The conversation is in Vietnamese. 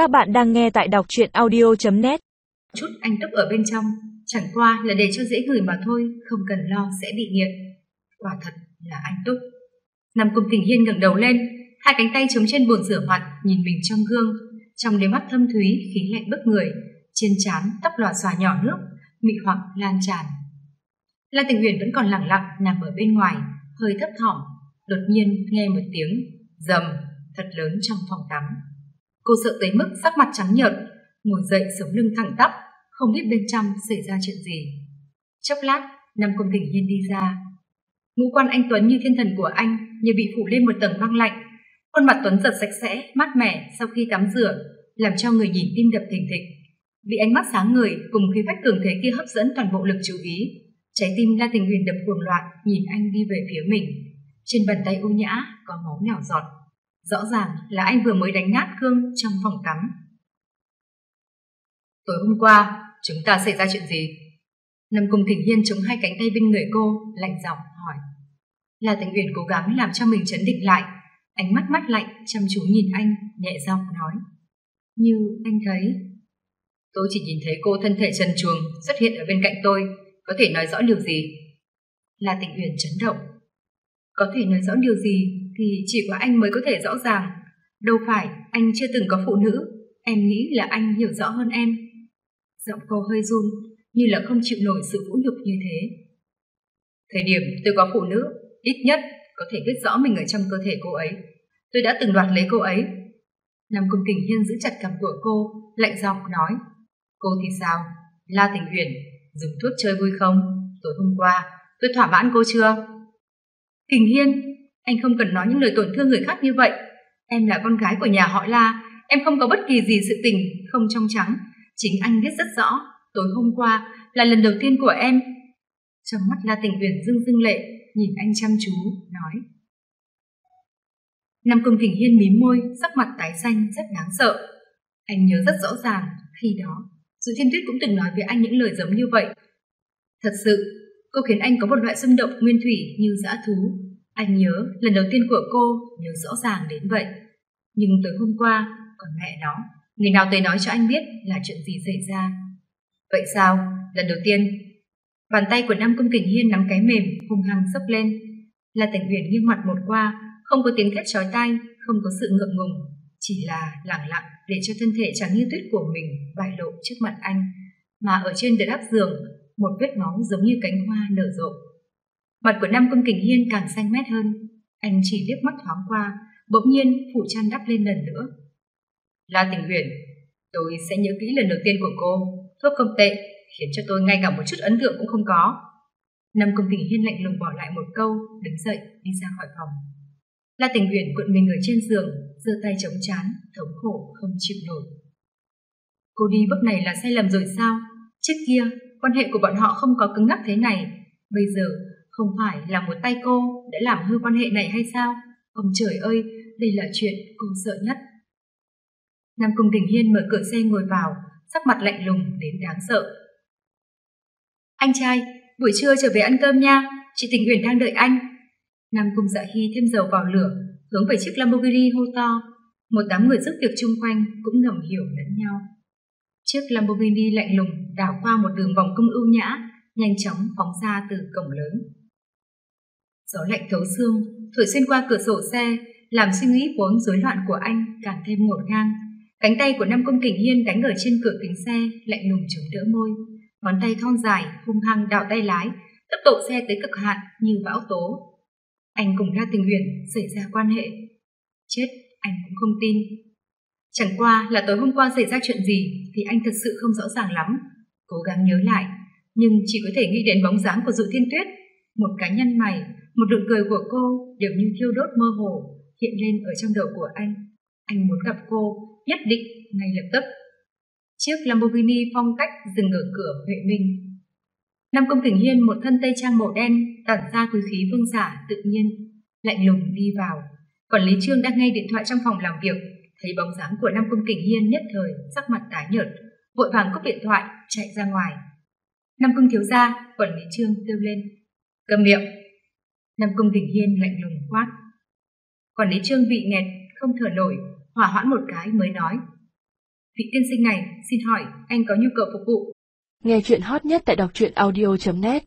Các bạn đang nghe tại đọc truyện audio.net Chút anh Túc ở bên trong, chẳng qua là để cho dễ người mà thôi, không cần lo sẽ bị nghiện. Quả thật là anh Túc. Nằm cùng tình hiên ngẩng đầu lên, hai cánh tay chống trên bồn rửa mặt, nhìn mình trong gương. Trong đôi mắt thâm thúy, khí lạnh bức người, trên trán tóc lòa xòa nhỏ nước, mị hoặc lan tràn. La Tình Huyền vẫn còn lặng lặng nằm ở bên ngoài, hơi thấp thỏm, đột nhiên nghe một tiếng rầm thật lớn trong phòng tắm. Cô sợ tới mức sắc mặt trắng nhợt, ngồi dậy sống lưng thẳng tắp, không biết bên trong xảy ra chuyện gì. Chốc lát, Nam Công Tỉnh Hiên đi ra. Ngũ quan anh Tuấn như thiên thần của anh, như bị phủ lên một tầng băng lạnh. Khuôn mặt Tuấn giật sạch sẽ, mát mẻ sau khi tắm rửa, làm cho người nhìn tim đập thình thịch. Bị ánh mắt sáng người cùng khí phách cường thế kia hấp dẫn toàn bộ lực chú ý. Trái tim La Tình Huyền đập cuồng loạn, nhìn anh đi về phía mình. Trên bàn tay u nhã có máu nhỏ giọt. Rõ ràng là anh vừa mới đánh nát gương trong phòng tắm. Tối hôm qua, chúng ta xảy ra chuyện gì? Nằm cùng Thỉnh Hiên chống hai cánh tay bên người cô, lạnh giọng hỏi. Là Tịnh Uyển cố gắng làm cho mình chấn định lại, ánh mắt mắt lạnh, chăm chú nhìn anh, nhẹ giọng nói. Như anh thấy... Tôi chỉ nhìn thấy cô thân thể trần truồng xuất hiện ở bên cạnh tôi, có thể nói rõ điều gì? Là Tịnh Uyển chấn động. Có thể nói rõ điều gì thì chỉ có anh mới có thể rõ ràng. Đâu phải anh chưa từng có phụ nữ, em nghĩ là anh hiểu rõ hơn em. Giọng cô hơi run, như là không chịu nổi sự vũ nhục như thế. Thời điểm tôi có phụ nữ, ít nhất có thể biết rõ mình ở trong cơ thể cô ấy. Tôi đã từng đoạt lấy cô ấy. Nam Cung Kình Hiên giữ chặt cằm của cô, lạnh giọng nói. Cô thì sao? La Tình Huyền, dùng thuốc chơi vui không? Tối hôm qua, tôi thỏa mãn cô chưa? Kình Hiên, anh không cần nói những lời tổn thương người khác như vậy. Em là con gái của nhà họ La, em không có bất kỳ gì sự tình không trong trắng. Chính anh biết rất rõ, tối hôm qua là lần đầu tiên của em. Trong mắt La Tình Huyền dưng dưng lệ, nhìn anh chăm chú, nói. Nam Công Kình Hiên mím môi, sắc mặt tái xanh rất đáng sợ. Anh nhớ rất rõ ràng, khi đó, Dụ Thiên Tuyết cũng từng nói với anh những lời giống như vậy. Thật sự, cô khiến anh có một loại xung động nguyên thủy như dã thú. Anh nhớ lần đầu tiên của cô nhớ rõ ràng đến vậy. Nhưng tới hôm qua, còn mẹ nó, người nào tới nói cho anh biết là chuyện gì xảy ra. Vậy sao? Lần đầu tiên, bàn tay của Nam Công Kình Hiên nắm cái mềm hung hăng sốc lên. Là Cảnh Huyền nghiêng mặt một qua, không có tiếng thét chói tai, không có sự ngượng ngùng, chỉ là lặng lặng để cho thân thể trắng như tuyết của mình bại lộ trước mặt anh, mà ở trên đệm áp giường, một vết máu giống như cánh hoa nở rộ. Mặt của Nam Công Kình Hiên càng xanh mét hơn, anh chỉ liếc mắt thoáng qua, bỗng nhiên phủ chăn đắp lên lần nữa. La Tình Huyền, tôi sẽ nhớ kỹ lần đầu tiên của cô, thuốc không tệ, khiến cho tôi ngay cả một chút ấn tượng cũng không có. Nam Công Kình Hiên lạnh lùng bỏ lại một câu, đứng dậy đi ra khỏi phòng. La Tình Huyền cuộn mình ở trên giường, giơ tay chống chán, thống khổ không chịu nổi. Cô đi bước này là sai lầm rồi sao? Trước kia, quan hệ của bọn họ không có cứng ngắc thế này. Bây giờ, không phải là một tay cô đã làm hư quan hệ này hay sao? Ông trời ơi, đây là chuyện cô sợ nhất. Nam Cung Đình Hiên mở cửa xe ngồi vào, sắc mặt lạnh lùng đến đáng sợ. Anh trai, buổi trưa trở về ăn cơm nha, chị Tình Uyển đang đợi anh. Nam Cung Dạ Hy thêm dầu vào lửa, hướng về chiếc Lamborghini hô to. Một đám người giúp việc chung quanh cũng ngầm hiểu lẫn nhau. Chiếc Lamborghini lạnh lùng đảo qua một đường vòng cung ưu nhã, nhanh chóng phóng ra từ cổng lớn. Gió lạnh thấu xương, thổi xuyên qua cửa sổ xe, làm suy nghĩ vốn rối loạn của anh càng thêm ngổn ngang. Cánh tay của Nam Công Kình Hiên đánh ở trên cửa kính xe, lạnh lùng chống đỡ môi. Ngón tay thon dài, hung hăng đảo tay lái, tốc độ xe tới cực hạn như bão tố. Anh cùng La Tình Huyền xảy ra quan hệ. Chết, anh cũng không tin. Chẳng qua là tối hôm qua xảy ra chuyện gì thì anh thật sự không rõ ràng lắm. Cố gắng nhớ lại, nhưng chỉ có thể nghĩ đến bóng dáng của Dụ Thiên Tuyết. Một cái nhân mày, một nụ cười của cô đều như thiêu đốt mơ hồ hiện lên ở trong đầu của anh. Anh muốn gặp cô, nhất định, ngay lập tức. Chiếc Lamborghini phong cách dừng ở cửa Huệ Minh. Nam Công Tỉnh Hiên một thân tây trang màu đen tản ra quý khí vương giả tự nhiên, lạnh lùng đi vào. Còn Lý Trương đang nghe điện thoại trong phòng làm việc, thấy bóng dáng của Nam Công Tỉnh Hiên nhất thời, sắc mặt tái nhợt, vội vàng cúp điện thoại, chạy ra ngoài. Nam Công thiếu gia, quản lý Trương kêu lên. Cầm miệng. Nam Công Đình Hiên lạnh lùng quát. Quản lý Trương vị nghẹt, không thở nổi, hỏa hoãn một cái mới nói. vị tiên sinh này, xin hỏi, anh có nhu cầu phục vụ. Nghe chuyện hot nhất tại đọc truyện audio.net